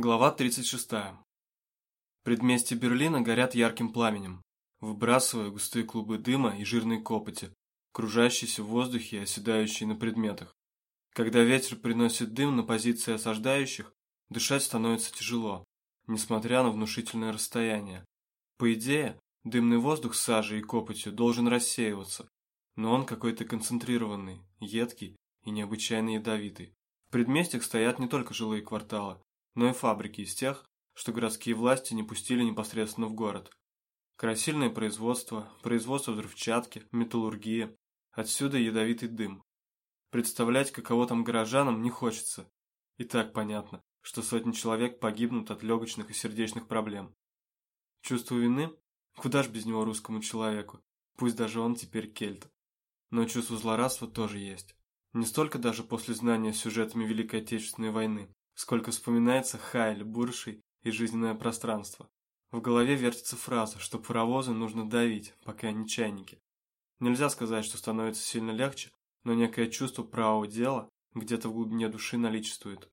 Глава 36. Предместья Берлина горят ярким пламенем, выбрасывая густые клубы дыма и жирной копоти, кружащиеся в воздухе и оседающие на предметах. Когда ветер приносит дым на позиции осаждающих, дышать становится тяжело, несмотря на внушительное расстояние. По идее, дымный воздух с сажей и копотью должен рассеиваться, но он какой-то концентрированный, едкий и необычайно ядовитый. В предместьях стоят не только жилые кварталы, но и фабрики из тех, что городские власти не пустили непосредственно в город. Красильное производство, производство взрывчатки, металлургия. Отсюда ядовитый дым. Представлять, каково там горожанам, не хочется. И так понятно, что сотни человек погибнут от легочных и сердечных проблем. Чувство вины? Куда ж без него русскому человеку? Пусть даже он теперь кельт. Но чувство злорадства тоже есть. Не столько даже после знания сюжетами Великой Отечественной войны, сколько вспоминается Хайль, Бурший и жизненное пространство. В голове вертится фраза, что паровозы нужно давить, пока они чайники. Нельзя сказать, что становится сильно легче, но некое чувство правого дела где-то в глубине души наличествует.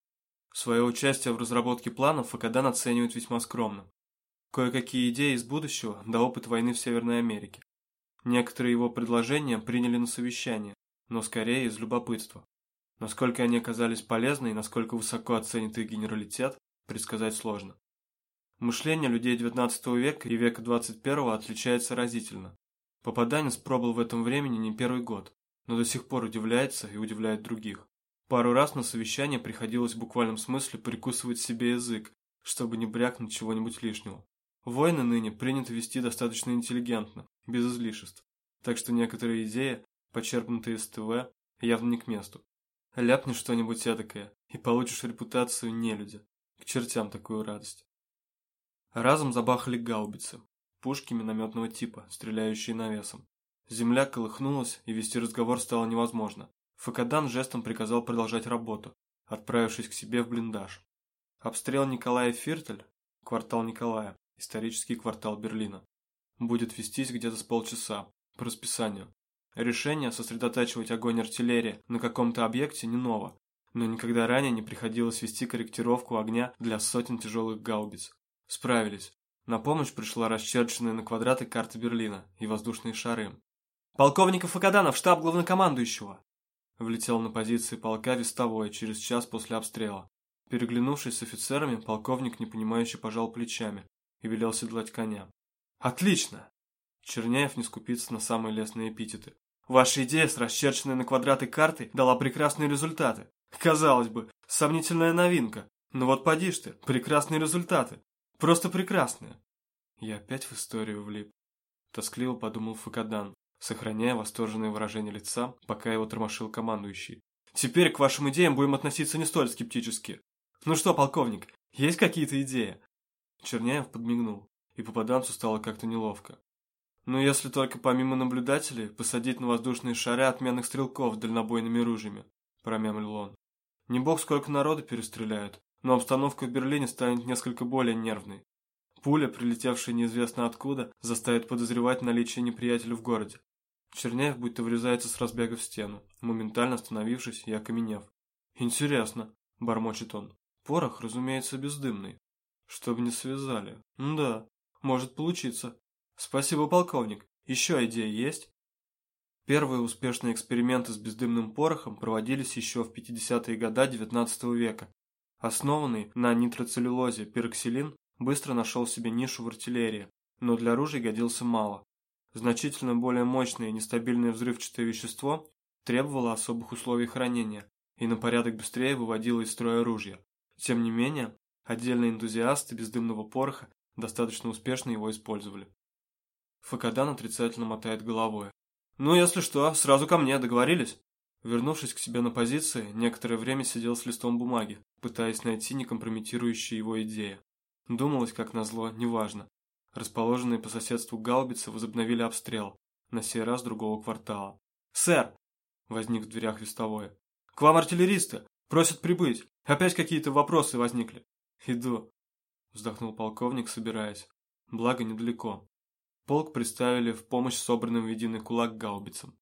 Свое участие в разработке планов Факадан оценивает весьма скромно. Кое-какие идеи из будущего да опыт войны в Северной Америке. Некоторые его предложения приняли на совещание, но скорее из любопытства. Насколько они оказались полезны и насколько высоко оценит их генералитет, предсказать сложно. Мышление людей XIX века и века XXI отличается разительно. Попаданец пробыл в этом времени не первый год, но до сих пор удивляется и удивляет других. Пару раз на совещание приходилось в буквальном смысле прикусывать себе язык, чтобы не брякнуть чего-нибудь лишнего. Войны ныне принято вести достаточно интеллигентно, без излишеств, так что некоторые идеи, почерпнутые из ТВ, явно не к месту. Ляпни что-нибудь эдакое, и получишь репутацию нелюдя. К чертям такую радость. Разом забахали гаубицы. Пушки минометного типа, стреляющие навесом. Земля колыхнулась, и вести разговор стало невозможно. Факадан жестом приказал продолжать работу, отправившись к себе в блиндаж. Обстрел Николая Фиртель, квартал Николая, исторический квартал Берлина, будет вестись где-то с полчаса, по расписанию. Решение сосредотачивать огонь артиллерии на каком-то объекте не ново, но никогда ранее не приходилось вести корректировку огня для сотен тяжелых гаубиц. Справились. На помощь пришла расчерченная на квадраты карта Берлина и воздушные шары. «Полковника Факаданов, штаб главнокомандующего!» Влетел на позиции полка вестовой через час после обстрела. Переглянувшись с офицерами, полковник непонимающе пожал плечами и велел седлать коня. «Отлично!» Черняев не скупится на самые лестные эпитеты. Ваша идея с расчерченной на квадраты карты дала прекрасные результаты. Казалось бы, сомнительная новинка. Но вот поди ж ты, прекрасные результаты. Просто прекрасные. Я опять в историю влип. Тоскливо подумал Факадан, сохраняя восторженное выражение лица, пока его тормошил командующий. Теперь к вашим идеям будем относиться не столь скептически. Ну что, полковник, есть какие-то идеи? Черняев подмигнул, и попаданцу стало как-то неловко. Ну, если только помимо наблюдателей посадить на воздушные шары отменных стрелков дальнобойными ружьями, промямлил он. Не бог сколько народу перестреляют, но обстановка в Берлине станет несколько более нервной. Пуля, прилетевшая неизвестно откуда, заставит подозревать наличие неприятеля в городе. Черняев будто врезается с разбега в стену, моментально остановившись и окаменев. «Интересно», – бормочет он. «Порох, разумеется, бездымный. Чтоб не связали. Да, может получиться. Спасибо, полковник. Еще идеи есть? Первые успешные эксперименты с бездымным порохом проводились еще в 50-е годы XIX века. Основанный на нитроцеллюлозе пироксилин быстро нашел себе нишу в артиллерии, но для оружия годился мало. Значительно более мощное и нестабильное взрывчатое вещество требовало особых условий хранения и на порядок быстрее выводило из строя оружие. Тем не менее, отдельные энтузиасты бездымного пороха достаточно успешно его использовали. Факадан отрицательно мотает головой. «Ну, если что, сразу ко мне, договорились?» Вернувшись к себе на позиции, некоторое время сидел с листом бумаги, пытаясь найти некомпрометирующие его идеи. Думалось, как назло, неважно. Расположенные по соседству гаубицы возобновили обстрел, на сей раз другого квартала. «Сэр!» – возник в дверях вестовой. «К вам артиллеристы! Просят прибыть! Опять какие-то вопросы возникли!» «Иду!» – вздохнул полковник, собираясь. Благо, недалеко. Полк представили в помощь собранным в единый кулак гаубицам.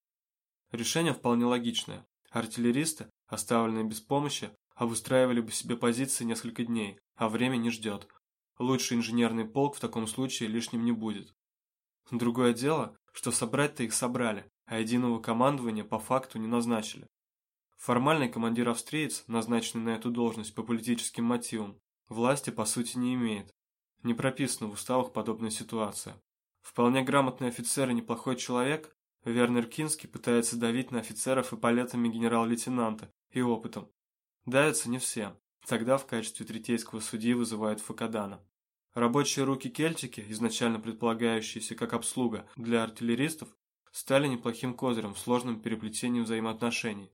Решение вполне логичное. Артиллеристы, оставленные без помощи, обустраивали бы себе позиции несколько дней, а время не ждет. Лучший инженерный полк в таком случае лишним не будет. Другое дело, что собрать-то их собрали, а единого командования по факту не назначили. Формальный командир-австриец, назначенный на эту должность по политическим мотивам, власти по сути не имеет. Не прописана в уставах подобная ситуация. Вполне грамотный офицер и неплохой человек, Вернер Кинский пытается давить на офицеров и палетами генерал-лейтенанта и опытом. Давятся не все. Тогда в качестве третейского судьи вызывают Факадана. Рабочие руки-кельтики, изначально предполагающиеся как обслуга для артиллеристов, стали неплохим козырем в сложном переплетении взаимоотношений.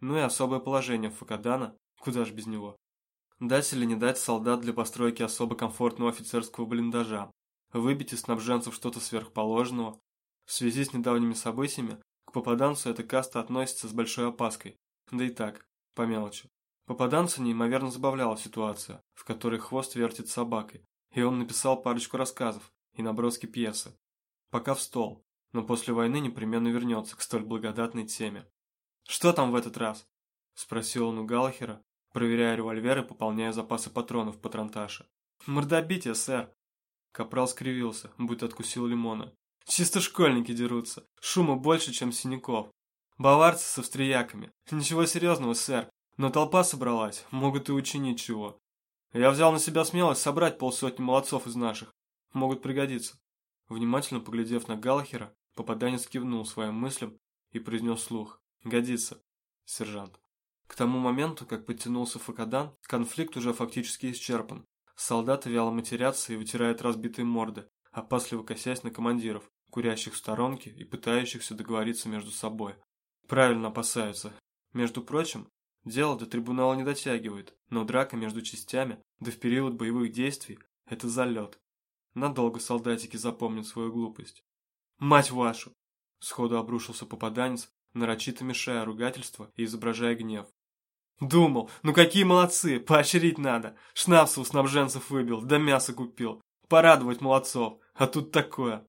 Ну и особое положение Факадана, куда ж без него. Дать или не дать солдат для постройки особо комфортного офицерского блиндажа, выбить из снабженцев что-то сверхположенного. В связи с недавними событиями к попаданцу эта каста относится с большой опаской, да и так, по мелочи. Попаданца неимоверно забавляла ситуация, в которой хвост вертит собакой, и он написал парочку рассказов и наброски пьесы. Пока в стол, но после войны непременно вернется к столь благодатной теме. «Что там в этот раз?» – спросил он у Галахера, проверяя револьвер и пополняя запасы патронов по патронташе. «Мордобитие, сэр!» Капрал скривился, будто откусил лимона. «Чисто школьники дерутся. Шума больше, чем синяков. Баварцы с австрияками. Ничего серьезного, сэр. Но толпа собралась, могут и учинить чего. Я взял на себя смелость собрать полсотни молодцов из наших. Могут пригодиться». Внимательно поглядев на Галахера, попаданец кивнул своим мыслям и произнес слух. «Годится, сержант». К тому моменту, как подтянулся Факадан, конфликт уже фактически исчерпан. Солдаты вяло матерятся и вытирают разбитые морды, опасливо косясь на командиров, курящих в сторонке и пытающихся договориться между собой. Правильно опасаются. Между прочим, дело до трибунала не дотягивает, но драка между частями, да в период боевых действий – это залет. Надолго солдатики запомнят свою глупость. «Мать вашу!» – сходу обрушился попаданец, нарочито мешая ругательство и изображая гнев. Думал, ну какие молодцы, поощрить надо. Шнапса у снабженцев выбил, да мясо купил. Порадовать молодцов, а тут такое.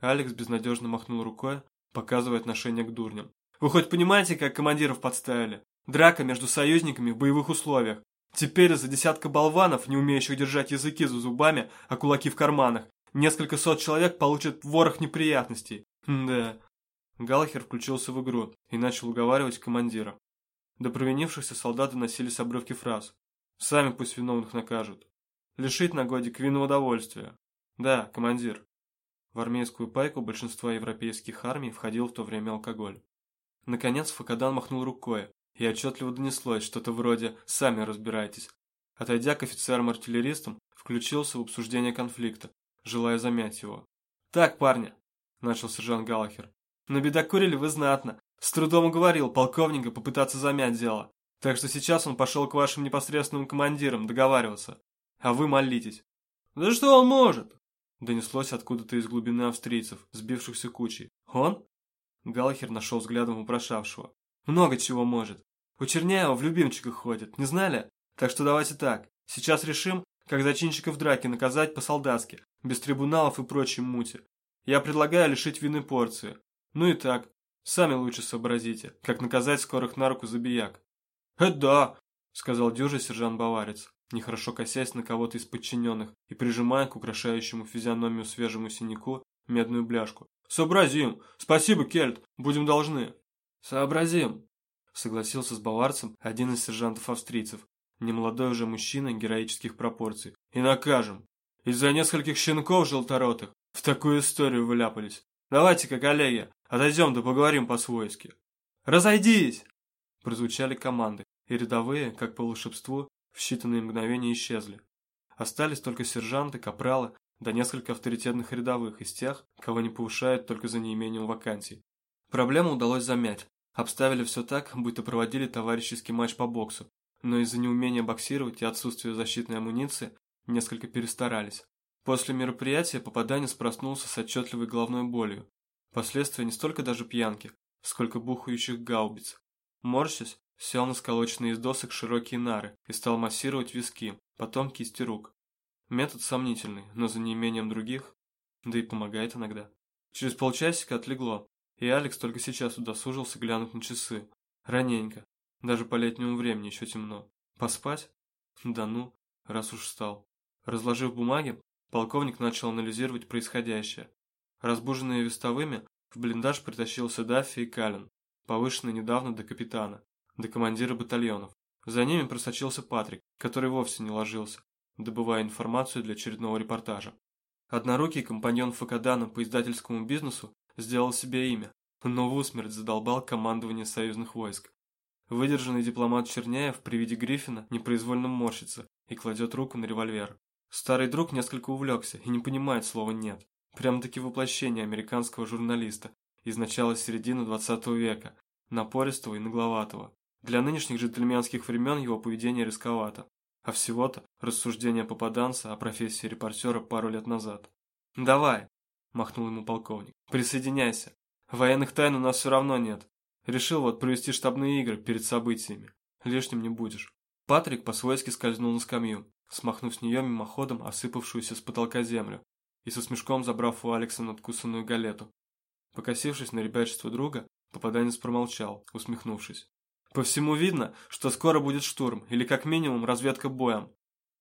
Алекс безнадежно махнул рукой, показывая отношение к дурням. Вы хоть понимаете, как командиров подставили? Драка между союзниками в боевых условиях. Теперь из-за десятка болванов, не умеющих держать языки за зубами, а кулаки в карманах, несколько сот человек получат ворох неприятностей. да. Галахер включился в игру и начал уговаривать командира. До провинившихся солдаты носились обрывки фраз. Сами пусть виновных накажут. Лишить на годик винного удовольствия. Да, командир. В армейскую пайку большинства европейских армий входил в то время алкоголь. Наконец Факадан махнул рукой, и отчетливо донеслось что-то вроде «сами разбирайтесь». Отойдя к офицерам-артиллеристам, включился в обсуждение конфликта, желая замять его. «Так, парни», – начал сержант Галахер, – «набедокурили вы знатно, с трудом уговорил полковника попытаться замять дело. Так что сейчас он пошел к вашим непосредственным командирам договариваться. А вы молитесь. «Да что он может?» Донеслось откуда-то из глубины австрийцев, сбившихся кучей. «Он?» Галахер нашел взглядом упрошавшего. «Много чего может. У Черняева в любимчиках ходит, не знали? Так что давайте так. Сейчас решим, как зачинщиков драки наказать по-солдатски, без трибуналов и прочей мути. Я предлагаю лишить вины порции. Ну и так, Сами лучше сообразите, как наказать скорых на руку забияк. «Это да», — сказал дюжий сержант-баварец, нехорошо косясь на кого-то из подчиненных и прижимая к украшающему физиономию свежему синяку медную бляшку. «Сообразим! Спасибо, Кельт! Будем должны!» «Сообразим!» — согласился с баварцем один из сержантов-австрийцев, немолодой уже мужчина героических пропорций. «И накажем! Из-за нескольких щенков желторотых в такую историю вляпались. Давайте-ка, коллеги, отойдем да поговорим по-свойски. Разойдись! Прозвучали команды, и рядовые, как по волшебству, в считанные мгновения исчезли. Остались только сержанты, капралы, да несколько авторитетных рядовых из тех, кого не повышают только за неимением вакансий. Проблему удалось замять. Обставили все так, будто проводили товарищеский матч по боксу, но из-за неумения боксировать и отсутствия защитной амуниции несколько перестарались. После мероприятия попаданец проснулся с отчетливой головной болью. Последствия не столько даже пьянки, сколько бухающих гаубиц. Морщась, сел на сколоченные из досок широкие нары и стал массировать виски, потом кисти рук. Метод сомнительный, но за неимением других, да и помогает иногда. Через полчасика отлегло, и Алекс только сейчас удосужился глянуть на часы. Раненько. Даже по летнему времени еще темно. Поспать? Да ну, раз уж встал. Разложив бумаги, полковник начал анализировать происходящее. Разбуженные вестовыми, в блиндаж притащился Даффи и Каллен, повышенный недавно до капитана, до командира батальонов. За ними просочился Патрик, который вовсе не ложился, добывая информацию для очередного репортажа. Однорукий компаньон Факадана по издательскому бизнесу сделал себе имя, но в усмерть задолбал командование союзных войск. Выдержанный дипломат Черняев при виде Гриффина непроизвольно морщится и кладет руку на револьвер. Старый друг несколько увлекся и не понимает слова «нет». Прям-таки воплощение американского журналиста из начала середины 20 века, напористого и нагловатого. Для нынешних джентльменских времен его поведение рисковато, а всего-то рассуждение попаданца о профессии репортера пару лет назад. «Давай!» – махнул ему полковник. «Присоединяйся. Военных тайн у нас все равно нет. Решил вот провести штабные игры перед событиями. Лишним не будешь». Патрик по-свойски скользнул на скамью, смахнув с нее мимоходом осыпавшуюся с потолка землю и со смешком забрав у Алекса надкусанную галету. Покосившись на ребячество друга, попаданец промолчал, усмехнувшись. По всему видно, что скоро будет штурм, или как минимум разведка боем.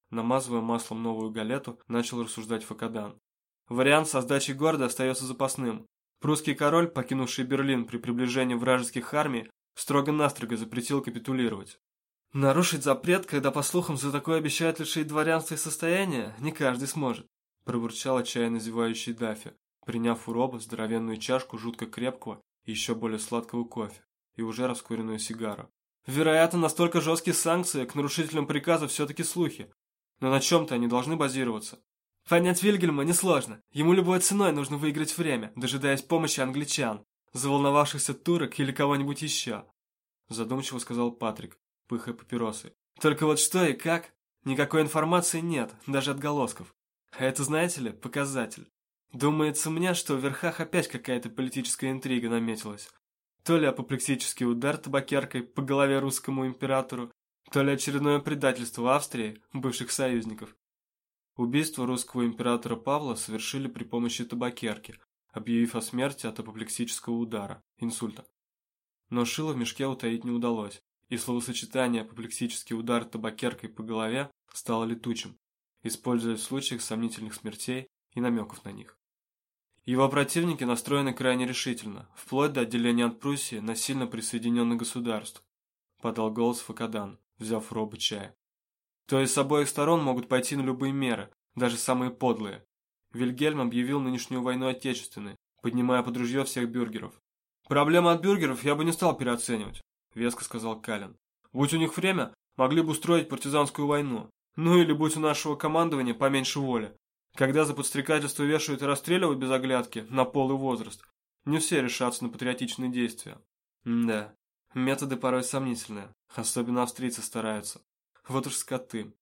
Намазывая маслом новую галету, начал рассуждать Факадан. Вариант со сдачей города остается запасным. Прусский король, покинувший Берлин при приближении вражеских армий, строго-настрого запретил капитулировать. Нарушить запрет, когда, по слухам, за такое обещают лишить дворянства и состояния, не каждый сможет, пробурчал отчаянно зевающий Даффи, приняв у Роба здоровенную чашку жутко крепкого и еще более сладкого кофе и уже раскуренную сигару. Вероятно, настолько жесткие санкции к нарушителям приказа все-таки слухи. Но на чем-то они должны базироваться. Понять Вильгельма несложно. Ему любой ценой нужно выиграть время, дожидаясь помощи англичан, заволновавшихся турок или кого-нибудь еще. Задумчиво сказал Патрик, пыхая папиросы. Только вот что и как? Никакой информации нет, даже отголосков. А это, знаете ли, показатель. Думается мне, что в верхах опять какая-то политическая интрига наметилась. То ли апоплексический удар табакеркой по голове русскому императору, то ли очередное предательство Австрии, бывших союзников. Убийство русского императора Павла совершили при помощи табакерки, объявив о смерти от апоплексического удара, инсульта. Но шило в мешке утаить не удалось, и словосочетание «апоплексический удар табакеркой по голове» стало летучим, используя в случаях сомнительных смертей и намеков на них. Его противники настроены крайне решительно, вплоть до отделения от Пруссии насильно присоединенных государств, подал голос Факадан, взяв робы чая. То есть с обоих сторон могут пойти на любые меры, даже самые подлые. Вильгельм объявил нынешнюю войну отечественной, поднимая под ружье всех бюргеров. «Проблема от бюргеров я бы не стал переоценивать», – веско сказал Калин. «Будь у них время, могли бы устроить партизанскую войну. Ну или будь у нашего командования поменьше воли. Когда за подстрекательство вешают и расстреливают без оглядки на пол и возраст, не все решатся на патриотичные действия. Да, методы порой сомнительные, особенно австрийцы стараются. Вот уж скоты.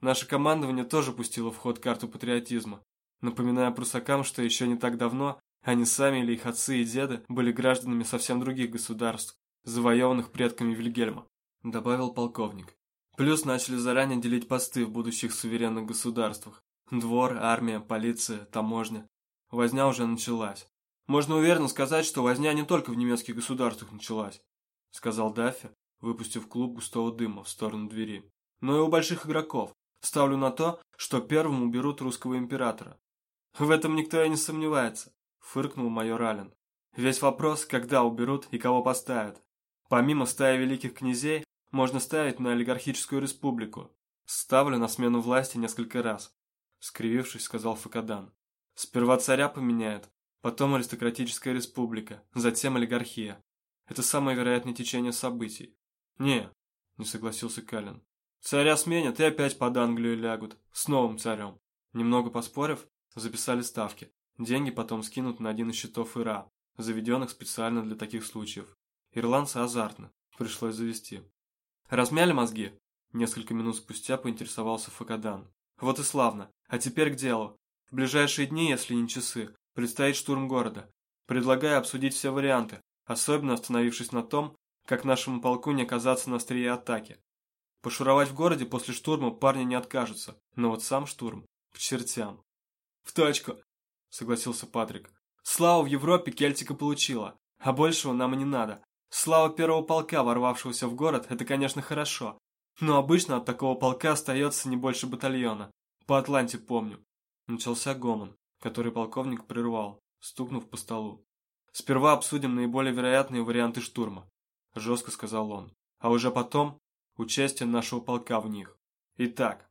Наше командование тоже пустило в ход карту патриотизма, напоминая прусакам, что еще не так давно они сами или их отцы и деды были гражданами совсем других государств, завоеванных предками Вильгельма, добавил полковник. Плюс начали заранее делить посты в будущих суверенных государствах, Двор, армия, полиция, таможня. Возня уже началась. Можно уверенно сказать, что возня не только в немецких государствах началась, сказал Даффи, выпустив клуб густого дыма в сторону двери. Но и у больших игроков. Ставлю на то, что первым уберут русского императора. В этом никто и не сомневается, фыркнул майор Аллен. Весь вопрос, когда уберут и кого поставят. Помимо стаи великих князей, можно ставить на олигархическую республику. Ставлю на смену власти несколько раз скривившись, сказал Факадан. Сперва царя поменяют, потом аристократическая республика, затем олигархия. Это самое вероятное течение событий. Не, не согласился Калин. Царя сменят и опять под Англию лягут, с новым царем. Немного поспорив, записали ставки. Деньги потом скинут на один из счетов ИРА, заведенных специально для таких случаев. Ирландцы азартно, пришлось завести. Размяли мозги? Несколько минут спустя поинтересовался Факадан. Вот и славно. А теперь к делу. В ближайшие дни, если не часы, предстоит штурм города. Предлагаю обсудить все варианты, особенно остановившись на том, как нашему полку не оказаться на острие атаки. Пошуровать в городе после штурма парни не откажутся, но вот сам штурм – к чертям. В точку, согласился Патрик. Славу в Европе Кельтика получила, а большего нам и не надо. Слава первого полка, ворвавшегося в город, это, конечно, хорошо. Но обычно от такого полка остается не больше батальона. По Атланте помню. Начался гомон, который полковник прервал, стукнув по столу. Сперва обсудим наиболее вероятные варианты штурма, жестко сказал он. А уже потом участие нашего полка в них. Итак,